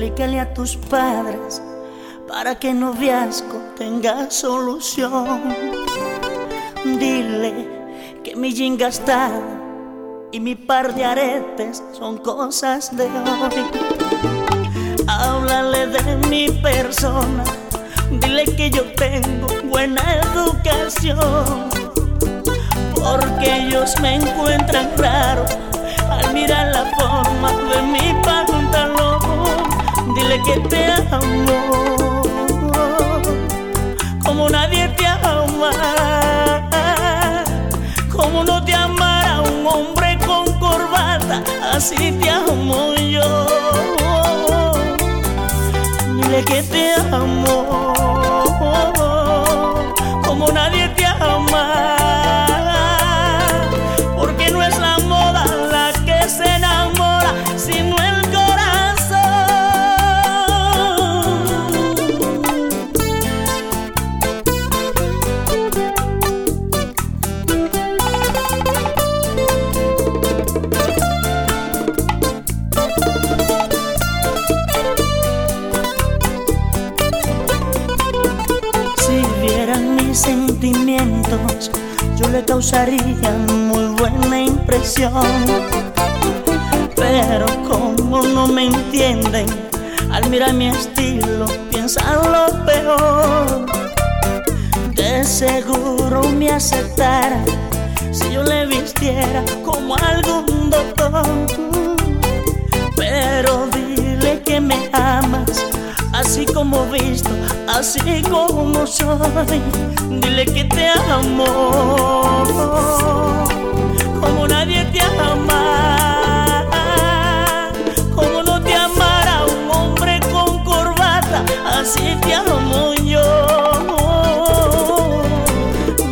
a tus padres para que noviazgo tenga solución. Dile que mi jean gastado y mi par de aretes son cosas de hoy. Háblale de mi persona, dile que yo tengo buena educación. Porque ellos me encuentran raro al mirar la forma de mi pantalón dile que te amo como nadie te ama, como no te amara un hombre con corbata, así te amo yo. Dile que te le causaría muy buena impresión. Pero como no me entienden, al mirar mi estilo piensan lo peor. De seguro me aceptara si yo le vistiera como algún doctor. Así como visto, así como soy. Dile que te amo, como nadie te ama, como no te amara un hombre con corbata, así te amo yo.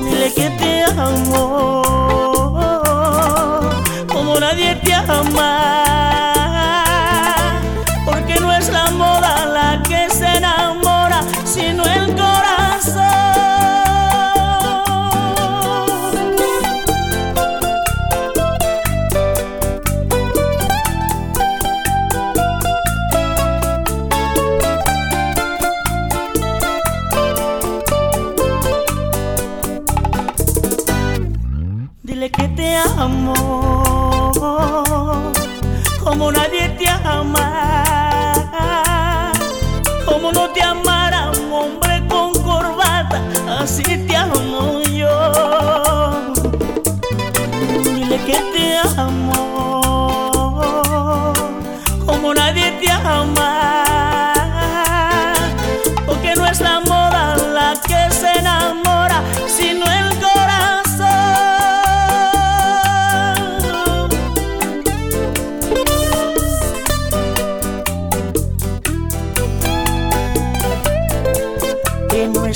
Dile que te amo, como nadie te ama. Como nadie te ama, como no te amara un hombre con corbata, así te amo yo. Dile que te amo como nadie te ama. Porque no es la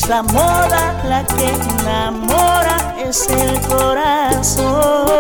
la moda la que enamora, es el corazón.